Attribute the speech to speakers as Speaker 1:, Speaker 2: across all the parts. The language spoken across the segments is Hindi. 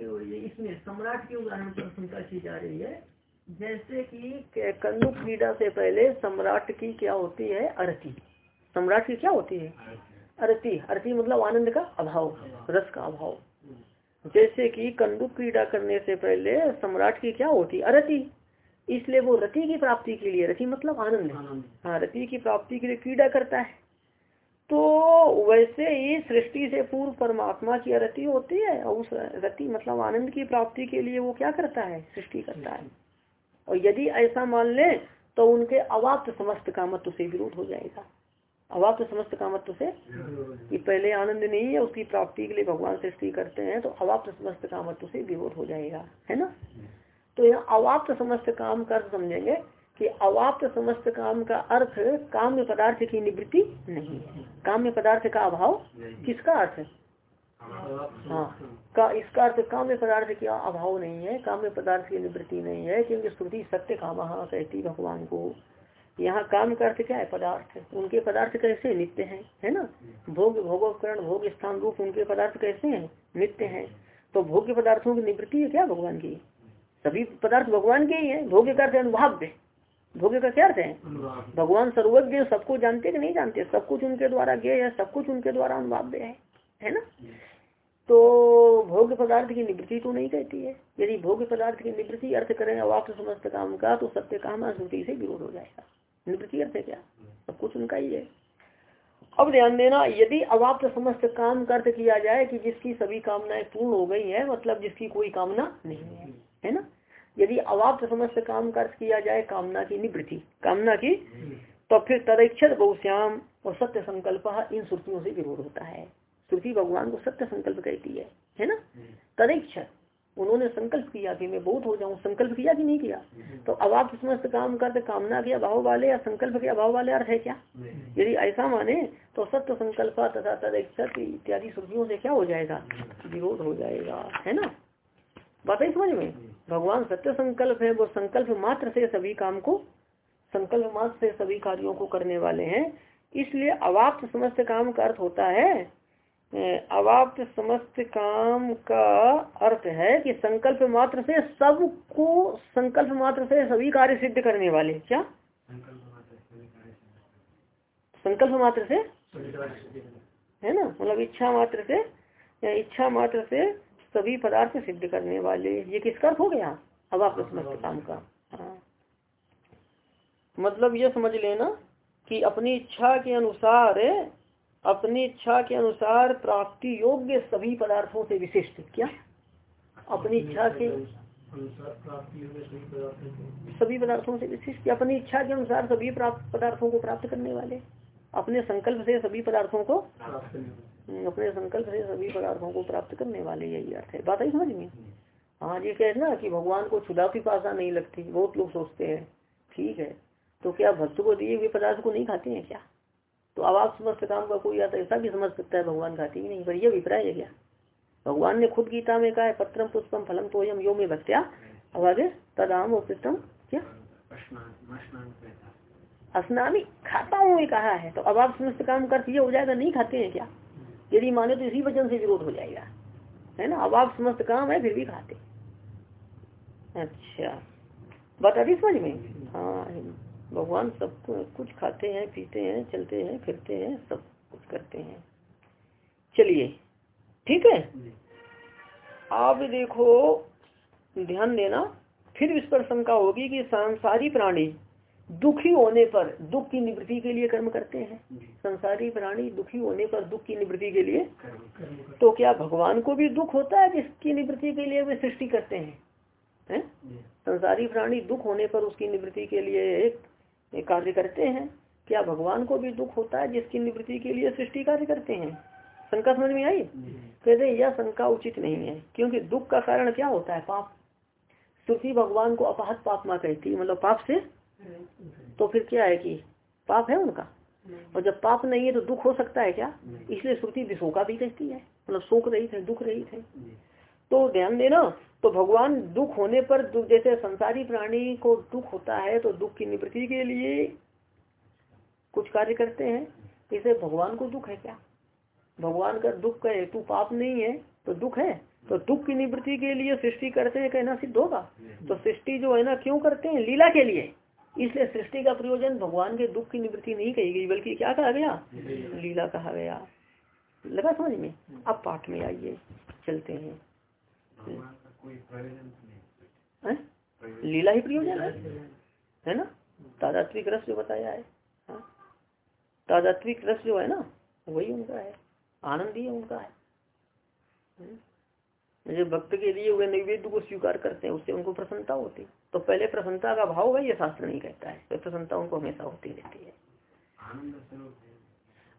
Speaker 1: इसमें सम्राट के उदाहरण पर शंका की जा रही है। जैसे कि कंदुक क्रीड़ा से पहले सम्राट की क्या होती है? अरती। सम्राट की क्या होती है? अरती। अरती। मतलब आनंद का अभाव रस का अभाव। जैसे कि कंदुक क्रीड़ा करने से पहले सम्राट की क्या होती? अरति। इसलिए वो रति की प्राप्ति के लिए रति मतलब आनंद। हाँ रति की प्राप्ति के लिए क्रीड़ा करता है। तो वैसे ही सृष्टि से पूर्व परमात्मा की रति होती है, और उस रति मतलब आनंद की प्राप्ति के लिए वो क्या करता है? सृष्टि करता है। और यदि ऐसा मान ले तो उनके अवाप्त समस्त कामत्व से विरोध हो जाएगा। अवाप्त समस्त कामत्व से? कि पहले आनंद नहीं है, उसकी प्राप्ति के लिए भगवान सृष्टि करते हैं तो अवाप्त समस्त कामत्व से विरोध हो जाएगा। है ना? तो यहाँ अवाप्त समस्त काम कर समझेंगे। कि अवाप्त समस्त काम का अर्थ काम्य पदार्थ की निवृत्ति नहीं है। काम्य पदार्थ का अभाव किसका अर्थ है? हाँ का इसका अर्थ काम्य पदार्थ का अभाव नहीं है काम्य पदार्थ की निवृत्ति नहीं है क्योंकि श्रुति सत्य काम कहती भगवान को। यहाँ काम का अर्थ क्या है? पदार्थ। उनके पदार्थ कैसे नित्य हैं? है ना? भोग भोगोपकरण भोग स्थान रूप उनके पदार्थ कैसे हैं? नित्य हैं। तो भोग्य पदार्थों की निवृत्ति है क्या भगवान की? सभी पदार्थ भगवान के ही है। भोग्य का अर्थ अनुभाव्य भोग्य का क्या अर्थ है? भगवान सर्वज्ञ सबको जानते कि नहीं जानते? सब कुछ उनके द्वारा ज्ञ है सब कुछ उनके द्वारा अनुभाव्य है है ना? तो भोग्य पदार्थ की निवृत्ति तो नहीं कहती है। यदि भोग्य पदार्थ की निवृत्ति अर्थ करें अवाप्त समस्त काम का तो सत्य काम श्रुति से विरोध हो जाएगा। निवृत्ति अर्थ है क्या? सब कुछ उनका ही है। अब ध्यान देना यदि अवाप्त समस्त काम का अर्थ किया जाए कि जिसकी सभी कामनाएँ पूर्ण हो गई है मतलब जिसकी कोई कामना नहीं है है ना? यदि अवाप्त समस्त काम का अर्थ किया जाए, कामना की निवृत्ति। कामना की? तो फिर तदैक्षत बहुश्याम और सत्य संकल्प इन श्रुतियों से विरोध होता है। श्रुति भगवान को सत्य संकल्प कहती है है ना? तदैक्षत। उन्होंने संकल्प किया कि मैं बहुत हो जाऊँ, संकल्प किया कि नहीं किया? तो अब आप समस्त काम करते कामना के अभाव वाले या संकल्प के अभाव वाले अर्थ है क्या? यदि ऐसा माने तो सत्य संकल्प तथा तदैक्षत इत्यादि श्रुतियों से क्या हो जाएगा? विरोध हो जाएगा, है ना? बात है समझ में? भगवान सत्य संकल्प है वो संकल्प मात्र से सभी काम को संकल्प मात्र से सभी कार्यों को करने वाले हैं। इसलिए अवाप्त समस्त काम का अर्थ होता है अवाप्त समस्त काम का अर्थ है कि संकल्प मात्र से सबको संकल्प मात्र से सभी कार्य सिद्ध करने वाले। क्या? संकल्प मात्र से है ना? मतलब इच्छा मात्र से इच्छा मात्र से सभी पदार्थ सिद्ध करने वाले। ये किसका अर्थ हो गया? अब आप काम का। हाँ। मतलब ये समझ लेना कि अपनी इच्छा के अनुसार अपनी इच्छा के अनुसार प्राप्ति योग्य सभी पदार्थों से विशिष्ट। क्या? अपनी इच्छा के सभी पदार्थों से। विशिष्ट। अपनी इच्छा के अनुसार सभी पदार्थों को प्राप्त करने वाले। अपने संकल्प से सभी पदार्थों को अपने संकल्प से सभी पदार्थों को प्राप्त करने वाले यही अर्थ है। बात आई समझ में? हाँ जी कह ना कि भगवान को छुदा पिपासा नहीं लगती बहुत लोग सोचते हैं। ठीक है तो क्या भक्त को दिए हुए पदार्थ को नहीं खाते हैं क्या? तो अब आप समस्त काम का कोई आता ऐसा भी समझ सकता है भगवान खाती ही नहीं पर यह अभिप्राय है क्या? भगवान ने खुद गीता में कहा है पत्रम पुष्पम फलम तोयम यो में भक्त्या। अब आगे तदाम उपृतम क्या? स्नानी खाता हूँ कहा है तो अब आप समस्त काम कर ये हो जाएगा, नहीं खाते हैं क्या? यदि माने तो इसी वचन से विरोध हो जाएगा। है ना? अब आप समस्त काम है, फिर भी खाते। अच्छा। बता दी समझ में? हाँ भगवान सब कुछ खाते हैं, पीते हैं, चलते हैं, फिरते हैं, सब कुछ करते हैं। चलिए, ठीक है? आप देखो, ध्यान देना, फिर इस पर शंका होगी कि सांसारी प्राणी दुखी होने पर दुख की निवृत्ति के लिए कर्म करते हैं। संसारी प्राणी दुखी होने पर दुख की निवृत्ति के लिए तो क्या भगवान को भी दुख होता है जिसकी निवृत्ति के लिए वे सृष्टि करते हैं? है? संसारी प्राणी दुख होने पर उसकी निवृत्ति के लिए एक कार्य करते हैं। क्या भगवान को भी दुख होता है जिसकी निवृत्ति के लिए सृष्टि कार्य करते हैं? शंका समझ में आई? कहते यह शंका उचित नहीं है क्योंकि दुख का कारण क्या होता है? पाप। श्रुति भगवान को अपहत पाप मा कहती है मतलब पाप से तो फिर क्या है कि पाप है उनका? और जब पाप नहीं है तो दुख हो सकता है क्या? इसलिए श्रुति विशोका भी कहती है। मतलब शोक रही थे दुख रही थे तो ध्यान देना तो भगवान दुख होने पर दुख जैसे संसारी प्राणी को दुख होता है तो दुख की निवृत्ति के लिए कुछ कार्य करते हैं। इसे भगवान को दुख है क्या? भगवान का दुख का हेतु पाप नहीं है तो दुख है। तो दुख की निवृत्ति के लिए सृष्टि करते हैं कहना सिद्ध होगा। तो सृष्टि जो है ना क्यों करते हैं? लीला के लिए। इसलिए सृष्टि का प्रयोजन भगवान के दुख की निवृत्ति नहीं कही गई बल्कि क्या कहा गया? लीला। कहा गया। लगा समझ में? अब पाठ में आइए चलते हैं? लीला ही प्रयोजन है? है ना? तादात्विक रस जो बताया है हाँ? तादात्विक रस जो है ना वही उनका है आनंद ही उनका है। जो भक्त के लिए वे नैवेद्य को स्वीकार करते हैं उससे उनको प्रसन्नता होती तो पहले प्रसन्नता का भाव है ये शास्त्र नहीं कहता है। तो प्रसन्नता उनको हमेशा होती रहती है।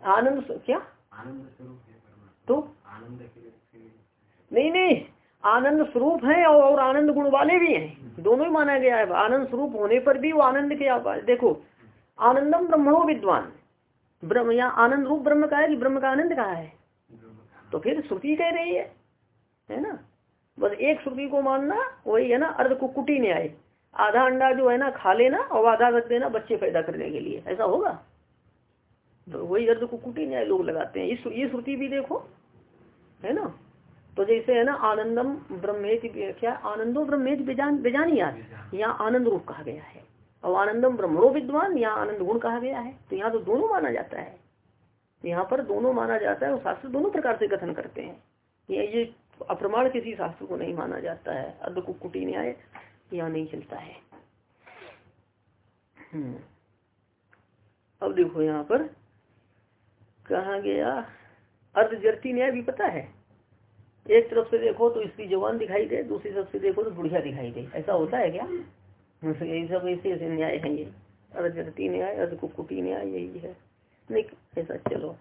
Speaker 1: आनंद क्या? आनंद तो? आनंद नहीं नहीं आनंद स्वरूप है और, और आनंद गुण वाले भी हैं। दोनों ही माना गया है। आनंद स्वरूप होने पर भी वो आनंद के देखो आनंदम ब्रह्मणो विद्वान। ब्रह्म या आनंद रूप ब्रह्म का है कि ब्रह्म का आनंद कहा है? तो फिर श्रुति कह रही है है ना? बस एक श्रुति को मानना वही है ना अर्ध कुकुटी न्याय आधा अंडा जो है ना खा लेना और आधा रख देना बच्चे पैदा करने के लिए। ऐसा होगा? तो वही अर्ध कुकुटी न्याय लोग लगाते हैं। इस ये श्रुति भी देखो है ना? तो जैसे है ना आनंदम ब्रह्मेद क्या? आनंदो ब्रह्मेज बेजान बेजानी याद यहाँ आनंद रूप कहा गया है। और आनंदम ब्रह्मणो विद्वान यहाँ आनंद गुण कहा गया है। तो यहाँ तो दोनों माना जाता है। यहाँ पर दोनों माना जाता है और शास्त्र दोनों प्रकार से कथन करते हैं। ये अप्रमाण किसी शास्त्र को नहीं माना जाता है। अर्ध कुकुटी न्याय यहाँ नहीं चलता है। हम्म। अब देखो यहाँ पर कहा गया, अर्ध जरती न्याय भी पता है। एक तरफ़ से देखो तो इसकी जवान दिखाई दे, दूसरी तरफ़ से देखो तो बुढ़िया दिखाई दे। ऐसा होता है क्या? यही सब ऐसे ऐसे न्याय है ये। अर्ध जरती न्याय, अर्ध कुकुटी न्याय, यही है। नहीं, ऐसा चलो।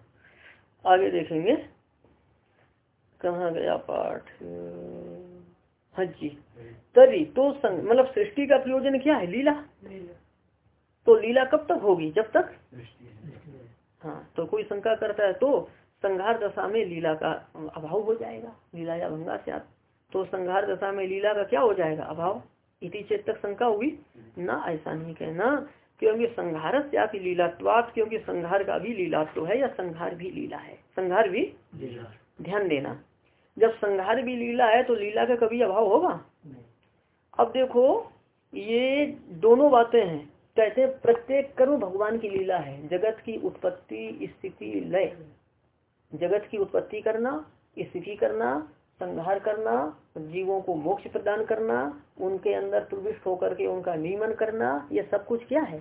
Speaker 1: आगे देखेंगे। कहा गया पाठ? हाँ जी। तरी तो मतलब सृष्टि का प्रयोजन क्या है? लीला? तो लीला कब तक होगी? जब तक? हाँ। तो कोई शंका करता है तो संघार दशा में लीला का अभाव हो जाएगा। लीला या भंगा से आप तो संघार दशा में लीला का क्या हो जाएगा? अभाव? इति चेत तक शंका हुई? ना ऐसा नहीं कहना। क्योंकि संघार से आप लीलात्वाद क्योंकि संघार का भी लीलात्व है या संघार भी लीला है। संघार भी ध्यान देना। जब संघार भी लीला है तो लीला का कभी अभाव होगा? अब देखो ये दोनों बातें हैं। कहते प्रत्येक कर्म भगवान की लीला है। जगत की उत्पत्ति स्थिति लय। जगत की उत्पत्ति करना स्थिति करना संहार करना जीवों को मोक्ष प्रदान करना उनके अंदर प्रविष्ट होकर के उनका नियमन करना ये सब कुछ क्या है?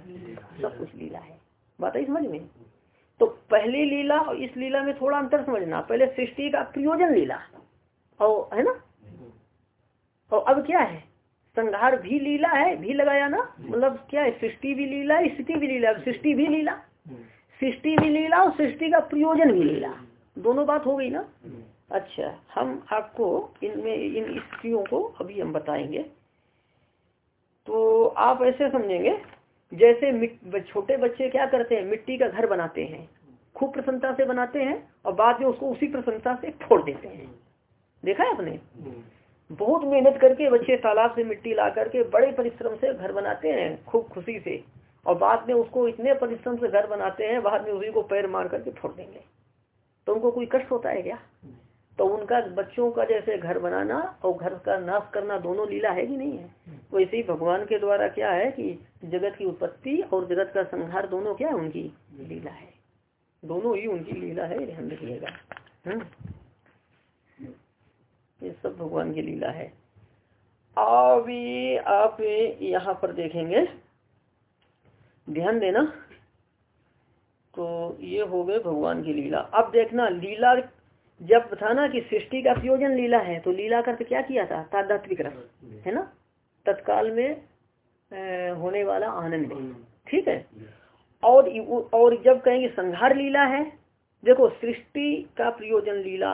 Speaker 1: सब कुछ लीला है। बात है समझ में? तो पहली लीला और इस लीला में थोड़ा अंतर समझना। पहले सृष्टि का प्रयोजन लीला। और, है ना? और अब क्या है? संहार भी लीला है, भी लगाया ना? मतलब क्या है? सृष्टि भी लीला, स्थिति भी लीला सृष्टि भी लीला। सृष्टि भी लीला और सृष्टि का प्रयोजन भी लीला। दोनों बात हो गई ना? अच्छा हम आपको इनमें, इन स्त्रियों को अभी हम बताएँगे। तो आप ऐसे समझेंगे। जैसे छोटे बच्चे क्या करते हैं मिट्टी का घर बनाते हैं खूब प्रसन्नता से बनाते हैं और बाद में उसको उसी प्रसन्नता से फोड़ देते हैं। देखा है आपने? बहुत मेहनत करके बच्चे तालाब से मिट्टी ला करके बड़े परिश्रम से घर बनाते हैं खूब खुशी से। और बाद में उसको इतने परिश्रम से घर बनाते हैं बाद में उसी को पैर मार करके फोड़ देंगे। तो उनको कोई कष्ट होता है क्या? तो उनका बच्चों का जैसे घर बनाना और घर का नाश करना दोनों लीला है कि नहीं है? वैसे ही भगवान के द्वारा क्या है कि जगत की उत्पत्ति और जगत का संहार दोनों क्या है? उनकी लीला है। दोनों ही उनकी लीला है, ध्यान रखिएगा। हम्म। ये सब भगवान की लीला है। अभी आप यहाँ पर देखेंगे। ध्यान देना। तो ये हो गए भगवान की लीला। अब देखना, लीला जब था ना कि सृष्टि का प्रयोजन लीला है तो लीला करके क्या किया था? तादात्विक रस, है ना? तत्काल में होने वाला आनंद ठीक है? और और जब कहेंगे संहार लीला है देखो सृष्टि का प्रयोजन लीला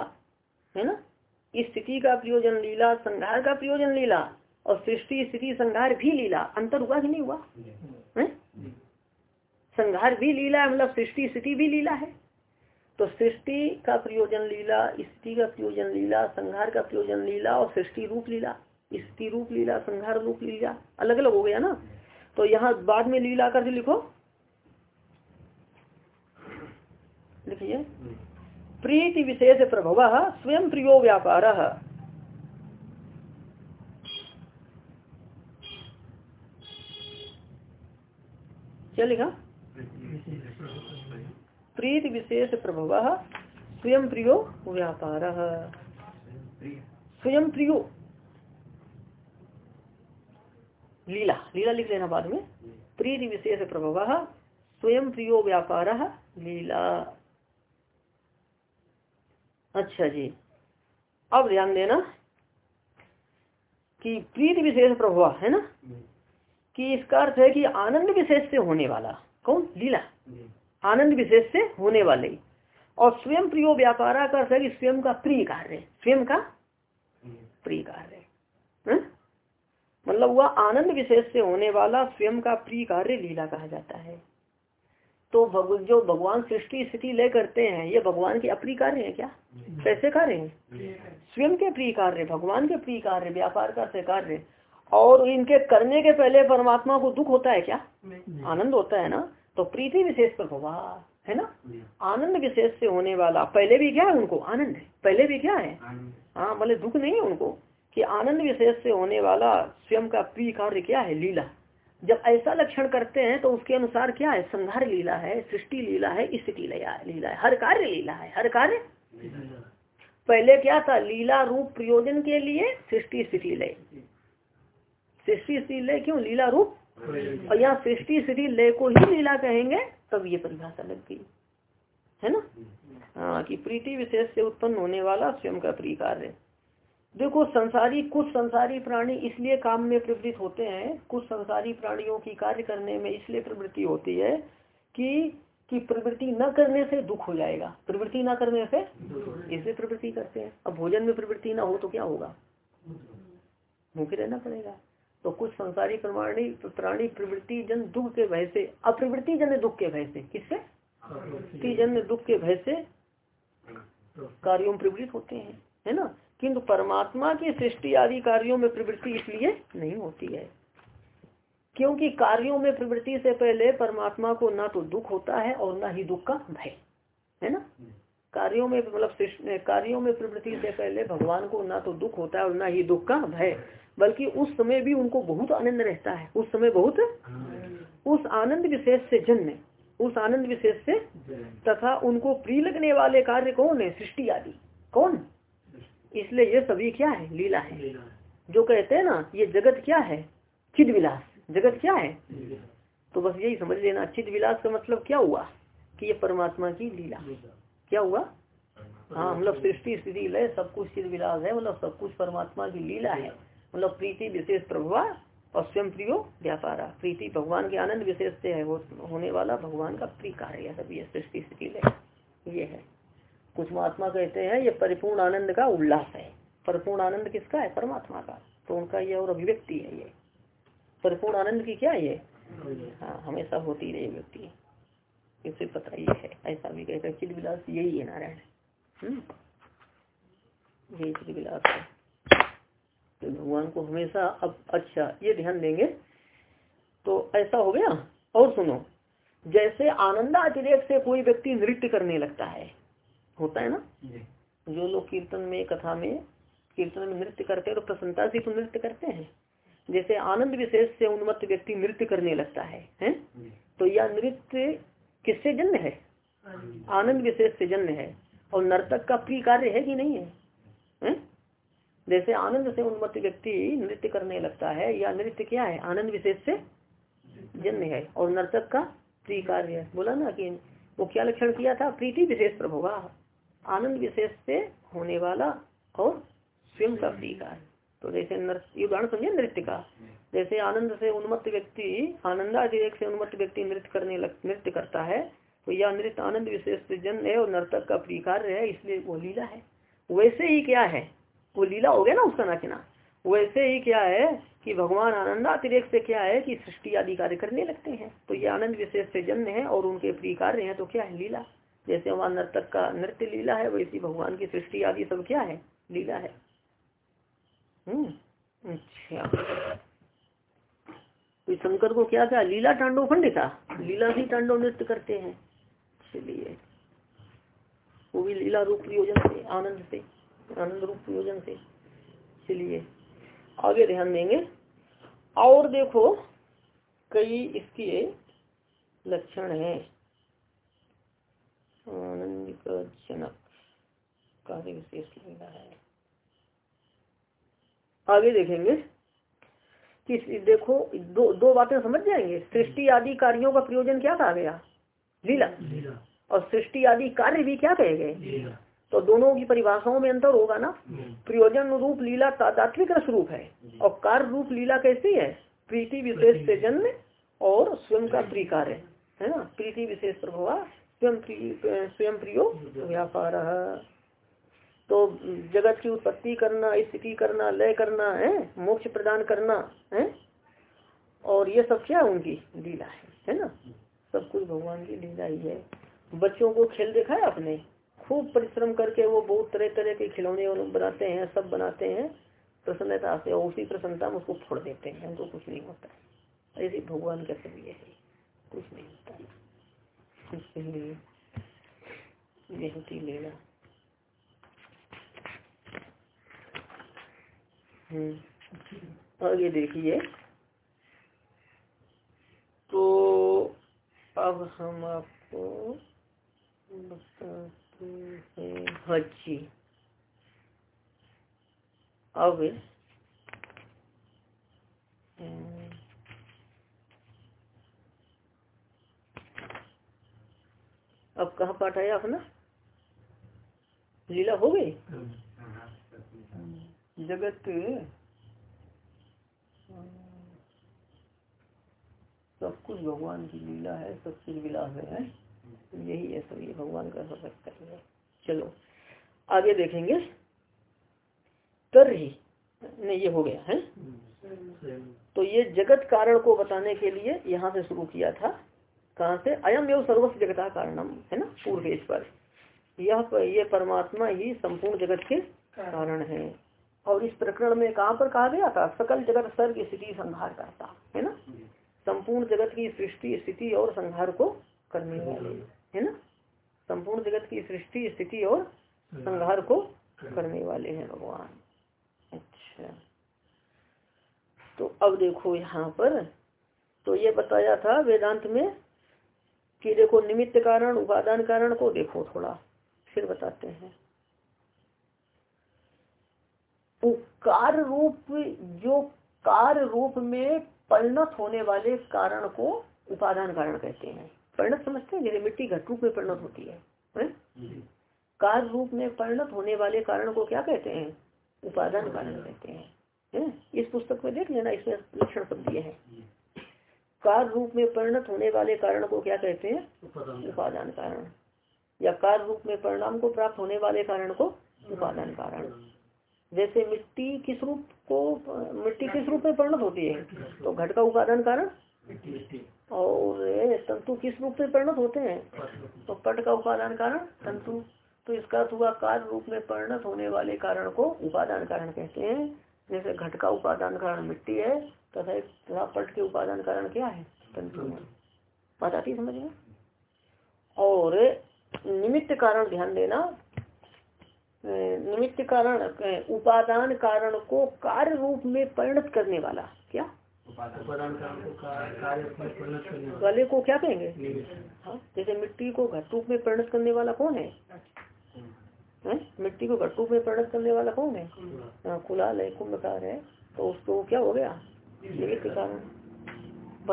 Speaker 1: है ना? स्थिति का प्रयोजन लीला संघार का प्रयोजन लीला और सृष्टि स्थिति संघार भी लीला। अंतर हुआ कि नहीं हुआ? है? संहार भी लीला है मतलब सृष्टि स्थिति भी लीला है। तो सृष्टि का प्रयोजन लीला स्थिति का प्रयोजन लीला संघार का प्रयोजन लीला और सृष्टि रूप लीला। स्त्री रूप लीला संघार रूप लीला अलग अलग हो गया ना? तो यहाँ बाद में लीला कर लिखो। लिखिए। प्रीति विशेष प्रभव स्वयं प्रियो व्यापार। क्या लिखा? प्रीत विशेष प्रभव स्वयं प्रियो व्यापार। स्वयं प्रियो। लीला लीला लिख लेना बाद में। प्रीति विशेष प्रभव, स्वयं प्रियो व्यापार, लीला। अच्छा जी। अब ध्यान देना कि प्रीति विशेष प्रभाव है ना? कि इसका अर्थ है कि आनंद विशेष से होने वाला। कौन? लीला। आनंद विशेष से होने वाले। और स्वयं प्रियो व्यापारा का अर्थ है कि स्वयं का प्रिय कार्य। स्वयं का प्रिय कार्य। मतलब वह आनंद विशेष से होने वाला स्वयं का प्रिय कार्य लीला कहा जाता है। तो भग, जो भगवान सृष्टि स्थिति ले करते हैं ये भगवान के अप्रिय कार्य है क्या? कैसे कार्य है? स्वयं के प्रिय कार्य भगवान के प्रिय कार्य व्यापार का से कार्य और इनके करने के पहले परमात्मा को दुख होता है क्या? आनंद होता है ना? तो प्रीति विशेष पर भगवान है ना? आनंद विशेष से होने वाला पहले भी क्या है उनको? आनंद है। पहले भी क्या है? हाँ मतलब दुख नहीं है उनको। कि आनंद विशेष से होने वाला स्वयं का प्रिय कार्य क्या है? लीला। जब ऐसा लक्षण करते हैं तो उसके अनुसार क्या है? संहार लीला है, सृष्टि लीला है स्थिति लीला है। हर कार्य लीला है, हर कार्य। पहले क्या था? लीला रूप प्रयोजन के लिए सृष्टि स्थिति लय सृष्टि स्थिति लय क्यों? लीला रूप। और यहाँ सृष्टि स्थिति लय को ही लीला कहेंगे, तब ये परिभाषा लग गई। है ना? हाँ कि प्रीति विशेष से उत्पन्न होने वाला स्वयं का प्रिय कार्य। देखो संसारी कुछ संसारी प्राणी इसलिए काम में प्रवृत्त होते हैं कुछ संसारी प्राणियों की कार्य करने में इसलिए प्रवृत्ति होती है कि कि प्रवृत्ति न करने से दुख हो जाएगा। प्रवृत्ति न करने से इसलिए प्रवृत्ति करते हैं। अब भोजन में प्रवृत्ति ना हो तो क्या होगा? भूखे रहना पड़ेगा। तो कुछ संसारी प्राणी प्राणी प्रवृत्ति जन दुख के भय से अप्रवृत्ति जन दुख के भय से किससे? जन दुख के भय से कार्यों में प्रवृत्त होते हैं है ना? किंतु परमात्मा की सृष्टि आदि कार्यों में प्रवृत्ति इसलिए नहीं होती है। क्योंकि कार्यों में प्रवृत्ति से पहले परमात्मा को ना तो दुख होता है और ना ही दुख का भय है ना? कार्यों में मतलब कार्यों में प्रवृत्ति से पहले भगवान को ना तो दुख होता है और ना ही दुख का भय बल्कि उस समय भी उनको बहुत आनंद रहता है। उस समय बहुत उस आनंद विशेष से जन्म उस आनंद विशेष से तथा उनको प्रिय लगने वाले कार्य कौन है? सृष्टि आदि। कौन? इसलिए ये सभी क्या है? लीला है। जो कहते हैं ना ये जगत क्या है? चिद विलास जगत क्या है? तो बस यही समझ लेना। चिद विलास का मतलब क्या हुआ? कि ये परमात्मा की लीला। क्या हुआ? हाँ मतलब सृष्टि स्थिति लय सब कुछ चिद विलास है। मतलब सब कुछ परमात्मा की लीला है। मतलब प्रीति विशेष प्रभुआ और स्वयं प्रियो व्यापारा। प्रीति भगवान के आनंद विशेष से है। वो होने वाला भगवान का प्रिय कार्य है ये सृष्टि स्थिति लय। ये है। कुछ महात्मा कहते हैं, ये परिपूर्ण आनंद का उल्लास है। परिपूर्ण आनंद किसका है? परमात्मा का। तो उनका ये और अभिव्यक्ति है ये। परिपूर्ण आनंद की क्या है ये? हाँ हमेशा होती रही व्यक्ति। इसे पता ये है। ऐसा भी कहकर चिद विलास यही है नारायण। हम्म? यही चिद विलास है। तो भगवान को हमेशा अब अच्छा ये ध्यान देंगे। तो ऐसा हो गया। और सुनो, जैसे आनंदा अतिरेक से कोई व्यक्ति नृत्य करने लगता है होता है ना? जो। लोग कीर्तन में कथा में कीर्तन में नृत्य करते हैं तो प्रसन्नता से तो नृत्य करते हैं। जैसे आनंद विशेष से उन्मत्त व्यक्ति नृत्य करने लगता है हैं? तो यह नृत्य किससे जन्म है? आनंद विशेष से जन्म है। और नर्तक का प्रिय कार्य है कि नहीं है, है? जैसे आनंद से उन्मत्त व्यक्ति नृत्य करने लगता है या नृत्य क्या है? आनंद विशेष से जन्म है। और नर्तक का प्रिय कार्य है। बोला ना कि वो क्या लक्षण किया था? प्रीति विशेष प्रभुवा आनंद विशेष से होने वाला और स्वयं का प्रतीकार तो जैसे नृत्य उदाहरण समझे नृत्य का? जैसे आनंद से उन्मत्त व्यक्ति आनंदाधिक से उन्मत्त व्यक्ति नृत्य करने लग, नृत्य करता है तो यह नृत्य आनंद विशेष से जन्म है और नर्तक का प्रिकार है, इसलिए वो लीला है। वैसे ही क्या है? वो लीला हो गया ना उसका नाचना। वैसे ही क्या है कि भगवान आनंदातिरेक से क्या है कि सृष्टि आदि कार्य करने लगते हैं। तो ये आनंद विशेष से जन्म है और उनके प्रिय कार्य है तो क्या है लीला? जैसे वहाँ नर्तक का नृत्य लीला है वैसी भगवान की सृष्टि आदि सब क्या है? लीला है। हम्म अच्छा। तो शंकर को क्या था? लीला टांडो खंड था। लीला ही टांडव नृत्य करते हैं। इसलिए वो भी लीला रूप प्रयोजन से, आनंद से, आनंद रूप प्रयोजन से। इसलिए आगे ध्यान देंगे। और देखो, कई इसके लक्षण है। जनक कार्य विशेष लीला है। आगे देखेंगे कि देखो दो दो बातें समझ जाएँगे। सृष्टि आदि कार्यों का प्रयोजन क्या कहा गया? लीला। और सृष्टि आदि कार्य भी क्या कहे गए? तो दोनों की परिभाषाओं में अंतर होगा ना। हम्म। प्रयोजन रूप लीला तात्विक स्वरूप है। और कार्य रूप लीला कैसी है? प्रीति विशेष से जन्म और स्वयं का प्रीकार है ना? प्रीति विशेष प्रभाव। स्वयं स्वयं प्रियो व्यापार। तो जगत की उत्पत्ति करना स्थिति करना लय करना है मोक्ष प्रदान करना है और ये सब क्या उनकी लीला है है ना? सब कुछ भगवान की लीला ही है। बच्चों को खेल देखा है आपने? खूब परिश्रम करके वो बहुत तरह तरह के खिलौने बनाते हैं सब बनाते हैं। प्रसन्नता से और उसी प्रसन्नता में उसको फोड़ देते हैं उनको कुछ नहीं होता। ऐसे भगवान का सब ये है कुछ नहीं होता। इसलिए ये हम्म। आगे देखिए। तो अब हम आपको बताते हैं। हाँ जी। अब हम्म। अब कहा पाठ आया अपना? लीला हो गई? जगत सब कुछ भगवान की लीला है सब कुछ विलास है यही है सब ये भगवान का सब है। चलो आगे देखेंगे। कर ही नहीं ये हो गया है? तो ये जगत कारण को बताने के लिए यहाँ से शुरू किया था। कहाँ से? अयम एवं सर्वस्व जगता कारणम है ना? पूर्व पर। यह ये परमात्मा ही संपूर्ण जगत के कारण है। और इस प्रकरण में कहाँ पर कहा गया था? सकल जगत सर्ग स्थिति संहार करता है ना? संपूर्ण जगत की सृष्टि स्थिति और संहार को करने वाले है ना? संपूर्ण जगत की सृष्टि स्थिति और संहार को करने वाले हैं भगवान। अच्छा। तो अब देखो यहाँ पर। तो ये बताया था वेदांत में कि देखो निमित्त कारण उपादान कारण को देखो थोड़ा फिर बताते हैं। कार्य रूप जो कार्य रूप में परिणत होने वाले कारण को उपादान कारण कहते हैं। परिणत समझते हैं? जैसे मिट्टी घट रूप में परिणत होती है, है? कार्य रूप में परिणत होने वाले कारण को क्या कहते हैं? उपादान कारण कहते हैं है? इस पुस्तक में देख लेना इसमें लक्षण शब्द दिए हैं। कार्य रूप में परिणत होने वाले कारण को क्या कहते हैं? उपादान कारण। या कार्य रूप में परिणाम को प्राप्त होने वाले कारण को उपादान कारण। जैसे मिट्टी किस रूप को मिट्टी किस रूप में परिणत होती है? तो घट का उपादान कारण। और तंतु किस रूप में परिणत होते हैं? तो पट का उपादान कारण तंतु। तो इसका हुआ कार्य रूप में परिणत होने वाले कारण को उपादान कारण कहते हैं। जैसे घट का उपादान कारण मिट्टी है तथा तथा पट के उपादान कारण क्या है? तंतु बात आती समझ में? और निमित्त कारण ध्यान देना निमित्त कारण उपादान कारण को कार्य रूप में परिणत करने वाला। क्या? उपादान कारण वाले। को क्या कहेंगे? हाँ जैसे मिट्टी को घट रूप में परिणत करने वाला कौन है? है? मिट्टी को घट रूप में परिणत करने वाला कौन है? हाँ, कुलाल है कुंभकार है तो उसको क्या हो गया? निमित्त कारण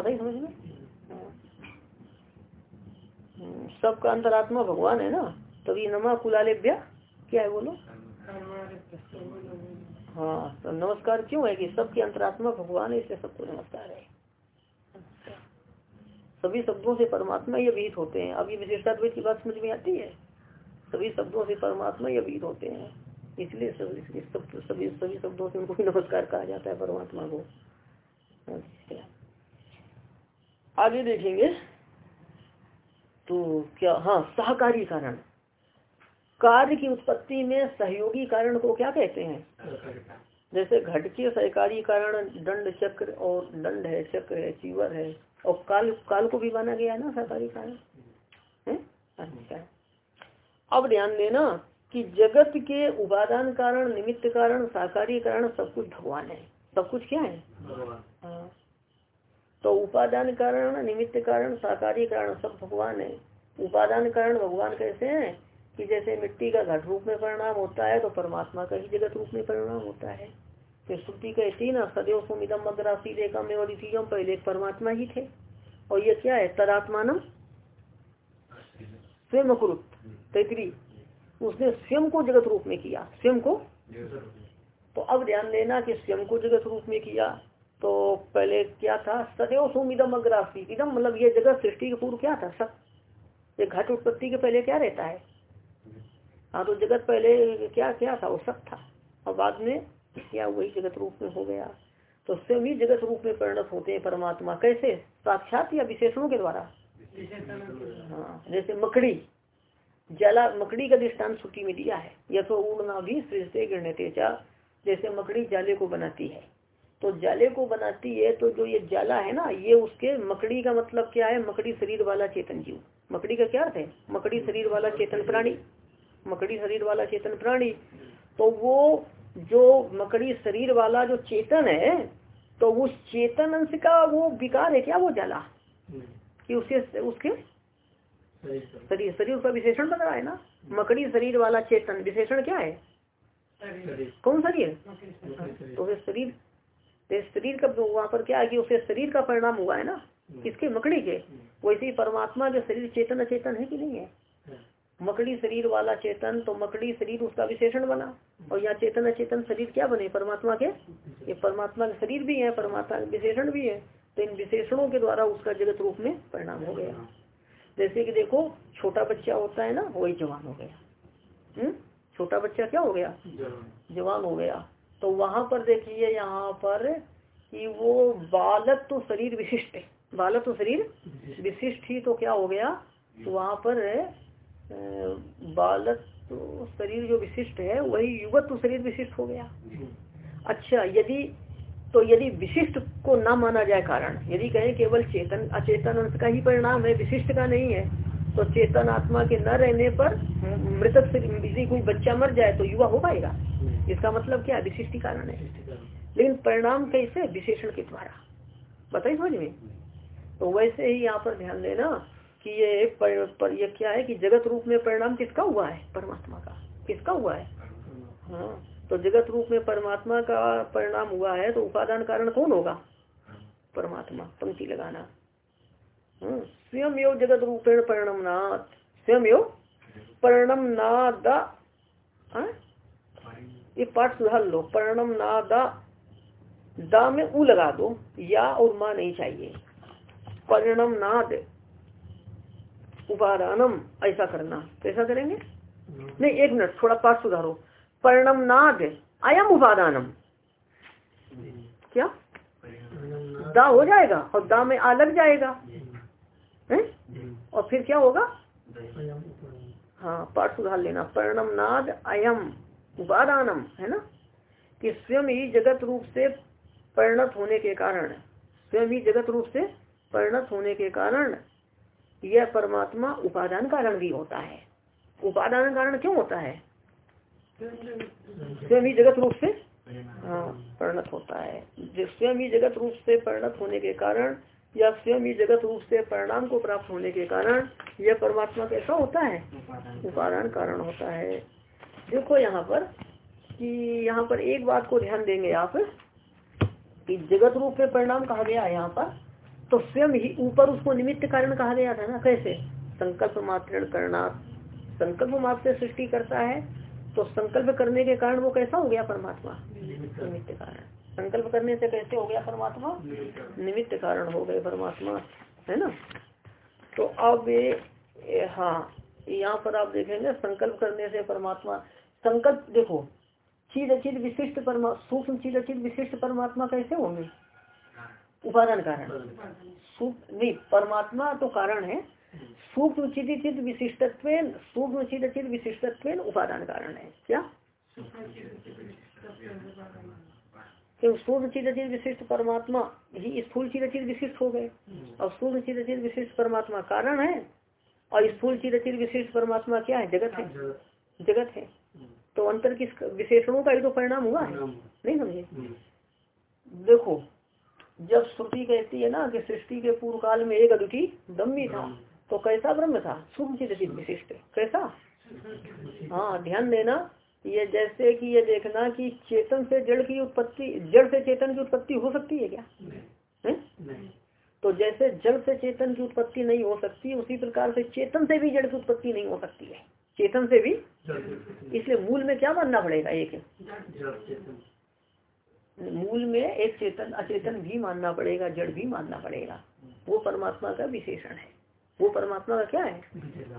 Speaker 1: ही। समझ में। हम्म, सबका अंतरात्मा भगवान है ना तभी नमा कुलाले ब्या क्या है बोलो हाँ तो नमस्कार क्यों है कि सबके अंतरात्मा भगवान है इसलिए सबको नमस्कार है। सभी शब्दों से परमात्मा ही अभिहित होते हैं। अब ये विशेषता विशेषाद्वैत की बात समझ में आती है? सभी शब्दों से परमात्मा ही अभिहित होते हैं। इसलिए सभी सभी सभी शब्दों से उनको नमस्कार कहा जाता है परमात्मा को। अच्छा। आगे देखेंगे। तो क्या? हाँ सहकारी कारण। कार्य की उत्पत्ति में सहयोगी कारण को क्या कहते हैं? जैसे घट के सहकारी कारण, दंड चक्र और दंड है, चक्र है, चीवर है, और काल काल को भी माना गया ना, सहकारी कारण? है? अच्छा। अब ध्यान देना कि जगत के उपादान कारण, निमित्त कारण सहकारी कारण सब कुछ भगवान है। सब कुछ क्या है? हाँ। तो उपादान कारण निमित्त कारण साकारी कारण सब भगवान है। उपादान कारण भगवान कैसे हैं? कि जैसे मिट्टी का घट रूप में परिणाम होता है तो परमात्मा का ही जगत रूप में परिणाम होता है। फिर श्रुति कहती ना? सदैव सुमिदम मग्रासी रेखा में और पहले परमात्मा ही थे। और ये क्या है? तदात्मान? स्वयं कुरुत तैतरी। उसने स्वयं को जगत रूप में किया स्वयं को तो अब ध्यान देना कि स्वयं को जगत रूप में किया तो पहले क्या था? सदैव सोम इदम अग्रासी। इदम मतलब ये जगत सृष्टि के पूर्व क्या था? सब। ये घट उत्पत्ति के पहले क्या रहता है? हाँ तो जगत पहले क्या क्या था? वो सब था। और बाद में क्या वही जगत रूप में हो गया? तो स्वयं ही जगत रूप में परिणत होते हैं परमात्मा। कैसे? साक्षात या विशेषणों के द्वारा? हाँ जैसे मकड़ी। जला, मकड़ी का दृष्टान छुट्टी में दिया है। यथो उड़ना भी सृष्टि गिरने तेजा जैसे मकड़ी जाले को बनाती है। तो जाले को बनाती है तो जो ये जाला है ना ये उसके मकड़ी का मतलब क्या है? मकड़ी शरीर वाला चेतन जीव। मकड़ी का क्या अर्थ है? मकड़ी शरीर वाला चेतन प्राणी। मकड़ी शरीर वाला चेतन प्राणी। तो वो जो मकड़ी शरीर वाला जो चेतन है तो उस चेतन अंश का वो विकार है क्या वो जाला? कि उसके उसके शरीर शरीर का विशेषण बन रहा है ना? मकड़ी शरीर वाला चेतन विशेषण क्या है? कौन शरीर? तो फिर शरीर। तो शरीर का वहाँ पर क्या है कि उसे शरीर का परिणाम हुआ है ना? किसके? मकड़ी के। वैसे ही परमात्मा के शरीर चेतन अचेतन है कि नहीं है? मकड़ी शरीर वाला चेतन तो मकड़ी शरीर उसका विशेषण बना। और यहाँ चेतन अचेतन शरीर क्या बने? परमात्मा के? ये परमात्मा के शरीर भी है परमात्मा के विशेषण भी है तो इन विशेषणों के द्वारा उसका जगत रूप में परिणाम हो गया। जैसे कि देखो छोटा बच्चा होता है ना वही जवान हो गया। हम्म? छोटा बच्चा क्या हो गया? जवान। हो गया। तो वहाँ पर देखिए यहाँ पर कि वो बालक तो शरीर विशिष्ट है। बालक तो शरीर विशिष्ट। ही तो क्या हो गया? तो वहाँ पर बालक तो शरीर जो विशिष्ट है वही युवक तो शरीर विशिष्ट हो गया। अच्छा यदि तो यदि विशिष्ट को ना माना जाए कारण यदि कहें केवल चेतन अचेतन अंश का ही परिणाम है विशिष्ट का नहीं है तो चेतन आत्मा के न रहने पर मृतक से यदि कोई बच्चा मर जाए तो युवा हो पाएगा? इसका मतलब क्या? विशिष्ट कारण है। लेकिन परिणाम कैसे? विशेषण के द्वारा। बताइए समझ में। तो वैसे ही यहाँ पर ध्यान देना कि ये पर, पर ये क्या है कि जगत रूप में परिणाम किसका हुआ है? परमात्मा का। किसका हुआ है? हाँ। तो जगत रूप में परमात्मा का परिणाम हुआ है तो उपादान कारण कौन होगा? परमात्मा पंक्ति लगाना। हाँ, स्वयं योग जगत रूपेण परिणाम नाथ। स्वयं योग परिणाम नाद। हाँ? ये पाठ सुधार लो। नादा। दा में ऊ लगा दो। या और माँ नहीं चाहिए। परिणाम नाद। उपादानम। ऐसा करना। कैसा करेंगे? नहीं, एक मिनट, थोड़ा पाठ सुधारो। परिणम नाद। अयम उपादानम। क्या? दा हो जाएगा और दा में आ लग जाएगा। है? और फिर क्या होगा? हाँ पाठ सुधार लेना। परिणम नाद अयम उपादानम है ना? कि स्वयं ही जगत रूप से परिणत होने के कारण स्वयं ही जगत रूप से परिणत होने के कारण यह परमात्मा उपादान कारण भी होता है। उपादान कारण क्यों होता है? स्वयं ही जगत रूप से? हाँ परिणत होता है। स्वयं ही जगत रूप से परिणत होने के कारण या स्वयं ही जगत रूप से परिणाम को प्राप्त होने के कारण यह परमात्मा कैसा होता है? उपादान। कारण होता है। देखो यहाँ पर कि यहाँ पर एक बात को ध्यान देंगे आप कि जगत रूप में परिणाम कहा गया है यहाँ पर। तो स्वयं ही ऊपर उसको निमित्त कारण कहा गया था ना कैसे? संकल्प मात्र करना। संकल्प मात्र से सृष्टि करता है तो संकल्प करने के कारण वो कैसा हो गया परमात्मा? निमित्त कारण। संकल्प करने से कैसे हो गया परमात्मा? निमित्त कारण हो गए परमात्मा, है ना? तो अब हाँ यहाँ पर आप देखेंगे संकल्प करने से परमात्मा, संकल्प देखो, चीज़ अचित विशिष्ट परमा, सूक्ष्म चीज़ अचित विशिष्ट परमात्मा कैसे होंगे? उपादान कारण। नहीं, परमात्मा तो कारण है। सूक्ष्म चित विशिष्टत्व सूक्ष्म चित विशिष्टत्व उपादान कारण है। क्या? क्यों सूक्ष्म चित विशिष्ट परमात्मा ही स्थूल चित विशिष्ट हो गए। और सूक्ष्म चित विशिष्ट परमात्मा कारण है और स्थूल चित विशिष्ट परमात्मा क्या है? जगत है। जगत है। तो अंतर किस विशेषणों का ही तो परिणाम हुआ है। नहीं समझे? देखो जब श्रुति कहती है ना कि सृष्टि के पूर्व काल में एक अद्वितीय ब्रह्म था तो कैसा ब्रह्म था? सूक्ष्म चित विशिष्ट। कैसा? हाँ ध्यान देना ये जैसे कि ये देखना कि चेतन से जड़ की उत्पत्ति जड़ से चेतन की उत्पत्ति हो सकती है क्या? है? तो जैसे जड़ से चेतन की उत्पत्ति नहीं हो सकती उसी प्रकार से चेतन से भी जड़ की उत्पत्ति नहीं हो सकती है। चेतन से भी? इसलिए मूल में क्या मानना पड़ेगा एक? मूल में एक चेतन अचेतन भी मानना पड़ेगा जड़ भी मानना पड़ेगा। वो परमात्मा का विशेषण है। वो परमात्मा का क्या है?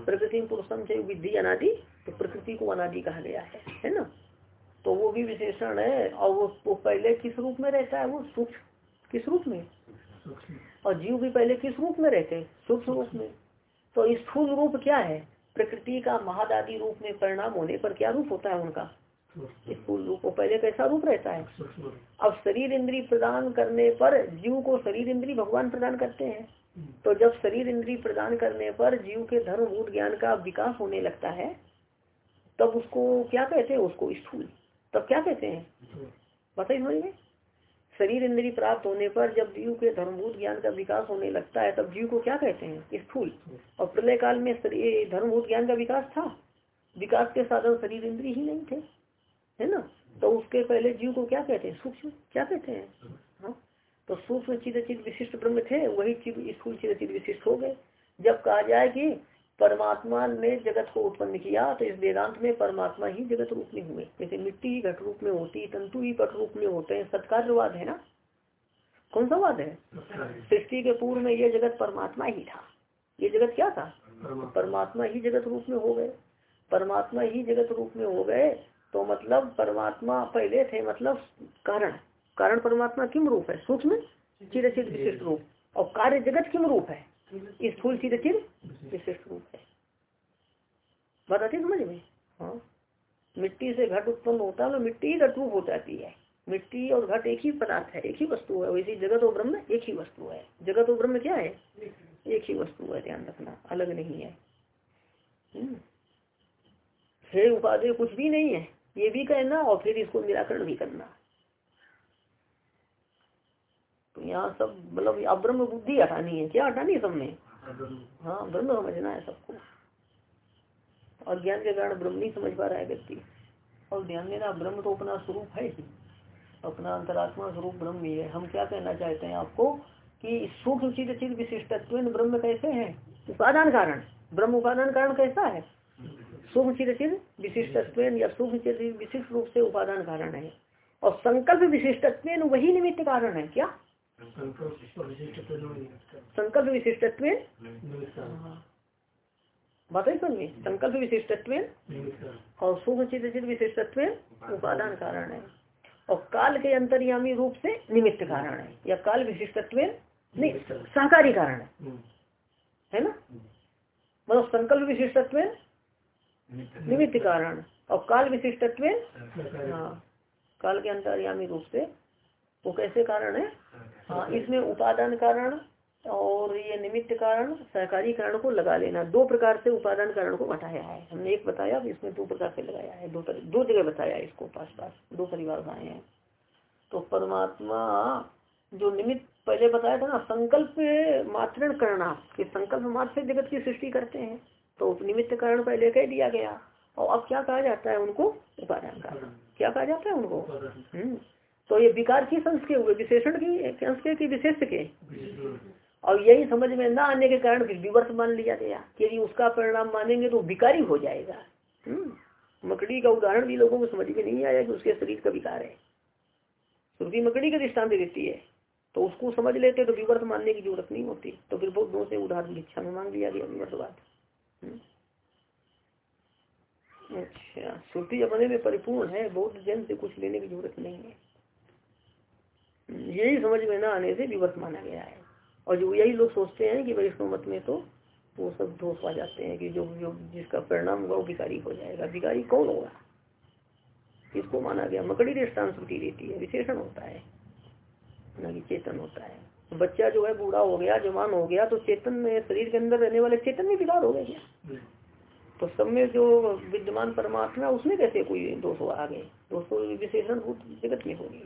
Speaker 1: प्रकृति पुरुषम से विधि अनादि तो प्रकृति को अनादि कहा गया है है ना? तो वो भी विशेषण है और वो, वो पहले किस रूप में रहता है? वो सूक्ष्म। किस रूप में? और जीव भी पहले किस रूप में रहते सूक्ष्म रूप में। तो स्थूल रूप क्या है? प्रकृति का महादादी रूप में परिणाम होने पर क्या रूप होता है उनका? स्थूल रूप वो पहले कैसा रूप रहता है? अब शरीर इंद्री प्रदान करने पर जीव को शरीर इंद्री भगवान प्रदान करते हैं। तो जब शरीर इंद्री प्रदान करने पर जीव के धर्मभूत ज्ञान का विकास होने लगता है तब उसको क्या कहते हैं? उसको स्थूल। तब क्या कहते हैं? बताइए समझ शरीर इंद्री प्राप्त होने पर जब जीव के धर्मभूत ज्ञान का विकास होने लगता है तब जीव को क्या कहते हैं? स्थूल। और प्रलय काल में धर्मभूत ज्ञान का विकास था। विकास के साधन शरीर इंद्री ही नहीं थे। है ना? तो उसके पहले जीव को क्या कहते हैं? सूक्ष्म। क्या कहते हैं हाँ? तो सूक्ष्म चिद विशिष्ट ब्रह्म थे, वही चिद स्थूल चिद विशिष्ट हो गए। जब कहा जाए कि परमात्मा ने जगत को उत्पन्न किया तो इस वेदांत में परमात्मा ही जगत रूप में हुए। जैसे मिट्टी ही घट रूप में होती, तंतु ही पट रूप में होते हैं, सत्कार्यवाद है ना? कौन सा वाद है? सृष्टि के पूर्व में ये जगत परमात्मा ही था। ये जगत क्या था? परमात्मा ही जगत रूप में हो गए। परमात्मा ही जगत रूप में हो गए तो मतलब परमात्मा पहले थे मतलब कारण। कारण परमात्मा किम रूप है? सूक्ष्म चिरचित विशिष्ट रूप। और कार्य जगत किम रूप है? स्थूल चिरचिर विशिष्ट रूप है। बताती समझ में? हाँ। मिट्टी से घट उत्पन्न होता है तो मिट्टी ही घट रूप हो जाती है। मिट्टी और घट एक ही पदार्थ है एक ही वस्तु है। वैसे जगत और ब्रह्म एक ही वस्तु है। जगत और ब्रह्म क्या है? एक ही वस्तु है ध्यान रखना। अलग नहीं है। हम्म। हे उपाधि कुछ भी नहीं है। ये भी कहना और फिर इसको निराकरण भी करना तो यहाँ सब मतलब अब ब्रह्म बुद्धि हटानी है, क्या हटानी है सब में हाँ ब्रह्म समझना है सबको। और ज्ञान के कारण ब्रह्म नहीं समझ पा रहा है व्यक्ति। और ध्यान देना ब्रह्म तो अपना स्वरूप है ही। अपना अंतरात्मा स्वरूप ब्रह्म ही है। हम क्या कहना चाहते हैं आपको कि सूक्ष्म चित चित विशिष्टत्व ब्रह्म कैसे है? उपादान कारण। ब्रह्म उपादान कारण कैसा है? शुभ चिर विशिष्टत्व या शुभ चिर विशिष्ट रूप से उपादान कारण है। और संकल्प विशिष्टत्व वही निमित्त कारण है, क्या? संकल्प विशिष्टत्व बताइए सुनिए संकल्प विशिष्टत्व और शुभ चित विशिष्टत्व उपादान कारण है। और काल के अंतर्यामी रूप से निमित्त कारण है। या काल विशिष्टत्व नहीं सहकारी कारण है। है ना? मतलब संकल्प विशिष्टत्व निमित्त कारण। और काल विशिष्टत्व हाँ काल के अंतर्यामी रूप से वो कैसे कारण है? हाँ इसमें उपादान कारण और ये निमित्त कारण सहकारी कारण को लगा लेना। दो प्रकार से उपादान कारण को बताया है। हमने एक बताया इसमें दो प्रकार से लगाया है। दो दो जगह बताया इसको पास पास। दो परिवार बनाए हैं? तो परमात्मा जो निमित्त पहले बताया था ना संकल्प मात्रण करना कि संकल्प मात्र से जगत की सृष्टि करते हैं। तो निमित्त कारण पहले कह दिया गया। और अब क्या कहा जाता है उनको? उपादान कारण। क्या कहा जाता है उनको? हम्म। तो ये विकार की संस्के हुए? विशेषण की अंश के विशेष के? और यही समझ में ना आने के कारण विवर्त मान लिया गया। कि यदि उसका परिणाम मानेंगे तो विकारी हो जाएगा। हम्म। मकड़ी का उदाहरण भी लोगों को समझ में नहीं आया कि उसके शरीर का विकार है। श्रुति मकड़ी का दृष्टांत देती है। तो उसको समझ लेते तो विवर्त मानने की ज़रूरत नहीं होती। तो फिर बहुत दो से उदाहरण इच्छा में मांग लिया गया विवर्तवाद। अच्छा। श्रुति अपने में परिपूर्ण है। बौद्ध जन से कुछ लेने की ज़रूरत नहीं है। यही समझ में ना आने से विवर्त माना गया है। और जो यही लोग सोचते हैं कि वैष्णव मत में तो वो सब दोष आ जाते हैं कि जो जो जिसका परिणाम होगा वो विकारी हो जाएगा। विकारी कौन होगा? किसको माना गया? मकड़ी दृष्टान श्रुति देती है विशेषण होता है। ना कि चेतन होता है। तो बच्चा जो है बूढ़ा हो गया जवान हो गया तो चेतन में शरीर के अंदर रहने वाले चेतन में विकार हो गया क्या? तो सब में जो विद्यमान परमात्मा उसमें कैसे कोई दोष आ गए दोस्तों विशेषण जगत में होगी।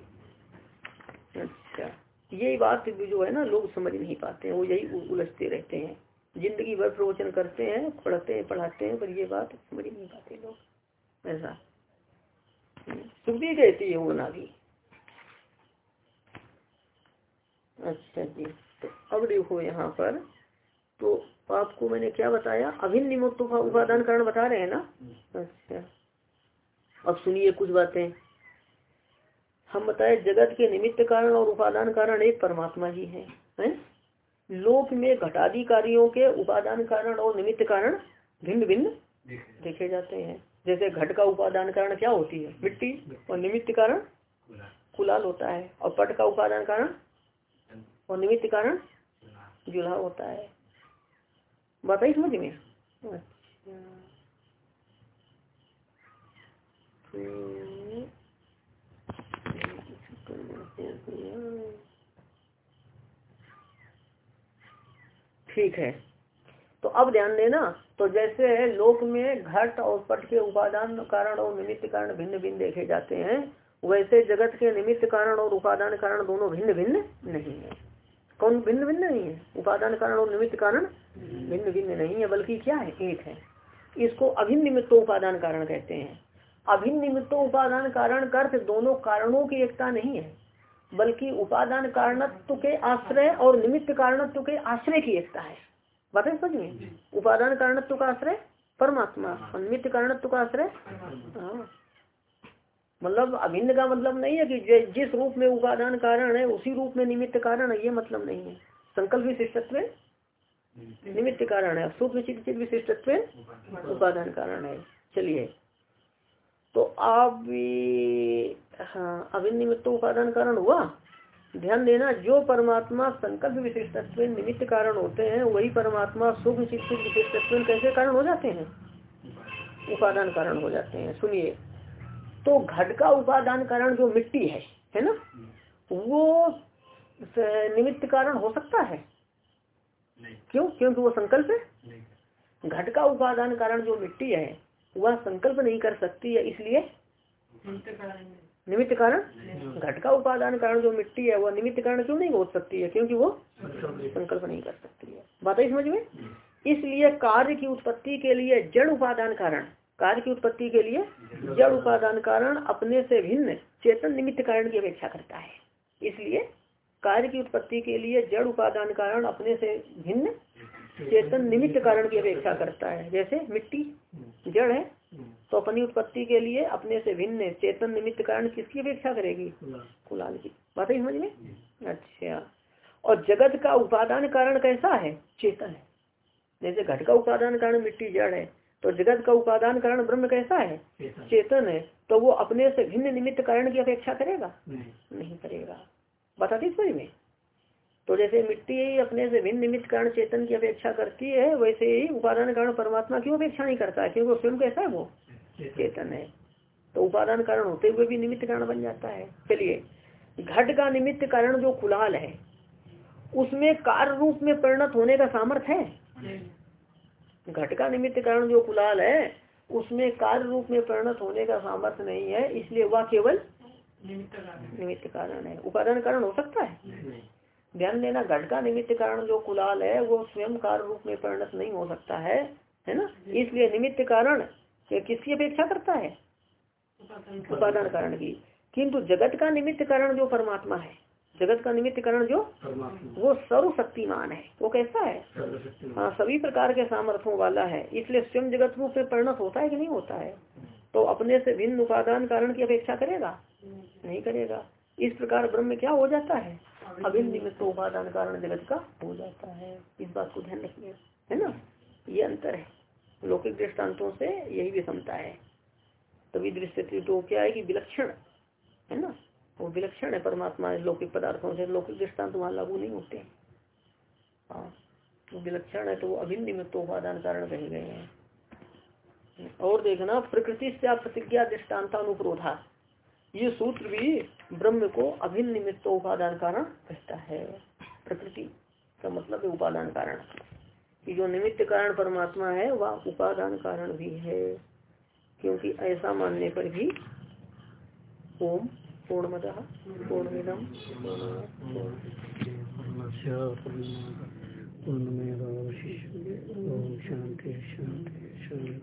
Speaker 1: अच्छा। यही बात जो है ना लोग समझ नहीं पाते हैं वो यही उलझते रहते हैं। ज़िंदगी भर प्रवचन करते हैं पढ़ते हैं पढ़ाते हैं पर ये बात समझ नहीं पाते लोग। ऐसा। सुखी कहती है वो ना भी अच्छा जी तो अब देखो यहाँ पर। तो आपको मैंने क्या बताया? अभिन्न का उपादान कारण बता रहे हैं ना? अच्छा। अब सुनिए कुछ बातें। हम बताए जगत के निमित्त कारण और उपादान कारण एक परमात्मा ही है, है? लोक में घटादी कार्यों के उपादान कारण और निमित्त कारण भिन्न भिन्न देखे जाते हैं। जैसे घट का उपादान कारण क्या होती है? मिट्टी। और निमित्त कारण कुलाल होता है। और पट का उपादान कारण और निमित्त कारण जुला होता है। बताइए समझ में? अच्छा। ठीक है। तो अब ध्यान देना तो जैसे लोक में घट और पट के उपादान कारण और निमित्त कारण भिन्न भिन्न देखे जाते हैं, वैसे जगत के निमित्त कारण और उपादान कारण दोनों भिन्न भिन्न नहीं है। कौन भिन्न भिन्न नहीं है? उपादान कारण और निमित्त कारण भिन्न भिन्न नहीं है, बल्कि क्या है? एक है। इसको अभिन्न निमित्त उपादान कारण कहते हैं। अभिन्न निमित्त उपादान कारण अर्थ दोनों कारणों की एकता नहीं है बल्कि उपादान कारणत्व के आश्रय और निमित्त कारणत्व के आश्रय की एकता है। बताए समझ में? उपादान कारणत्व का आश्रय परमात्मा और निमित्त कारणत्व का आश्रय? हाँ। मतलब अभिन्न का मतलब नहीं है कि जिस रूप में उपादान कारण है उसी रूप में निमित्त कारण है ये मतलब नहीं है। संकल्प विशिष्टत्व? निमित्त कारण है सूक्ष्म चित्त विशिष्टत्व? उपादान कारण है। चलिए तो आप हाँ अभिन्न निमित्त उपादान कारण हुआ। ध्यान देना जो परमात्मा संकल्प विशिष्टत्व निमित्त कारण होते हैं वही परमात्मा सूक्ष्म चित्त विशिष्टत्व कैसे कारण हो जाते हैं? उपादान कारण हो जाते हैं। सुनिए तो घट का उपादान कारण जो मिट्टी है है ना? वो निमित्त कारण हो सकता है। क्यों? क्योंकि वो संकल्प है। घट का उपादान कारण जो मिट्टी है वह संकल्प नहीं कर सकती है इसलिए निमित्त कारण घट का उपादान कारण जो मिट्टी है वह निमित्त कारण क्यों नहीं हो सकती है? क्योंकि वो संकल्प नहीं। कर सकती है। बात है समझ में? इसलिए कार्य की उत्पत्ति के लिए जड़ उपादान कारण कार्य की उत्पत्ति के लिए जड़ उपादान कारण अपने से भिन्न चेतन निमित्त कारण की अपेक्षा करता है। इसलिए कार्य की उत्पत्ति के लिए जड़ उपादान कारण अपने से भिन्न चेतन निमित्त कारण की अपेक्षा करता है। जैसे मिट्टी जड़ है तो अपनी उत्पत्ति के लिए अपने से भिन्न चेतन निमित्त कारण किसकी अपेक्षा करेगी? कुलाल की। बात ही समझ में? अच्छा। और जगत का उपादान कारण कैसा है? चेतन है। जैसे घट का उपादान कारण मिट्टी जड़ है तो जगत का उपादान कारण ब्रह्म कैसा है? चेतन। है। तो वो अपने से भिन्न निमित्त कारण की अपेक्षा करेगा? नहीं। करेगा। बताती समझ में। तो जैसे मिट्टी ही अपने से भिन्न निमित्त कारण चेतन की अपेक्षा करती है वैसे ही उपादान कारण परमात्मा क्यों अपेक्षा नहीं करता है क्योंकि स्वयं कैसा है वो? चेतन। है। तो उपादान कारण होते हुए भी निमित्त कारण बन जाता है। चलिए घट का निमित्त कारण जो कुलाल है उसमें कार्य रूप में परिणत होने का सामर्थ्य है? घट का निमित्त कारण जो कुलाल है उसमें कार्य रूप में परिणत होने का सामर्थ्य नहीं है इसलिए वह केवल निमित्त कारण है। उपादान कारण हो सकता है? ध्यान देना घट का निमित्त कारण जो कुलाल है वो स्वयं कार्य रूप में परिणत नहीं हो सकता है है ना? इसलिए निमित्त कारण किसकी अपेक्षा करता है? उपादान कारण। की। किंतु जगत का निमित्त कारण जो परमात्मा है जगत का निमित्त कारण जो? वो सर्वशक्तिमान है। वो कैसा है? हाँ सभी प्रकार के सामर्थ्यों वाला है। इसलिए स्वयं जगत रूप में परिणत होता है कि नहीं होता है? तो अपने से भिन्न उपादान कारण की अपेक्षा करेगा? नहीं करेगा। इस प्रकार ब्रह्म क्या हो जाता है? अभिन्न निमित्त उपादान कारण जगत का हो जाता है। इस बात को ध्यान रखिए है ना? ये अंतर है। लौकिक दृष्टान्तों से यही विषमता है। तभी दृश्य तो क्या है कि विलक्षण है ना? वो विलक्षण है परमात्मा लौकिक पदार्थों से। लौकिक दृष्टांत वहाँ लागू नहीं होते। हाँ तो विलक्षण है तो वो अभिन्न निमित्त उपादान कारण कहे गए हैं। और देखना प्रकृति से प्रतिज्ञा दृष्टान्तानुप्रोधा ये सूत्र भी ब्रह्म को अभिन्न निमित्त उपादान कारण कहता है। प्रकृति का मतलब है उपादान कारण। कि जो निमित्त कारण परमात्मा है, वह उपादान कारण भी है। क्योंकि ऐसा मानने पर भी ओम पूर्णमद पूर्णमिदम पूर्णमेव
Speaker 2: शांति शांति शांति